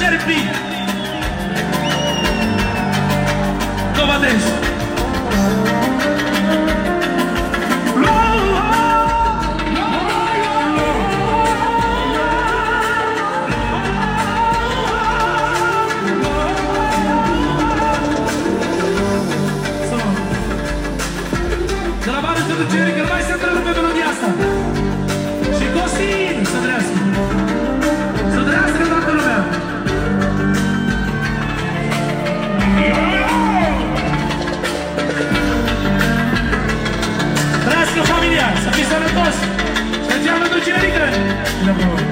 Let it be. Señores, se llama tu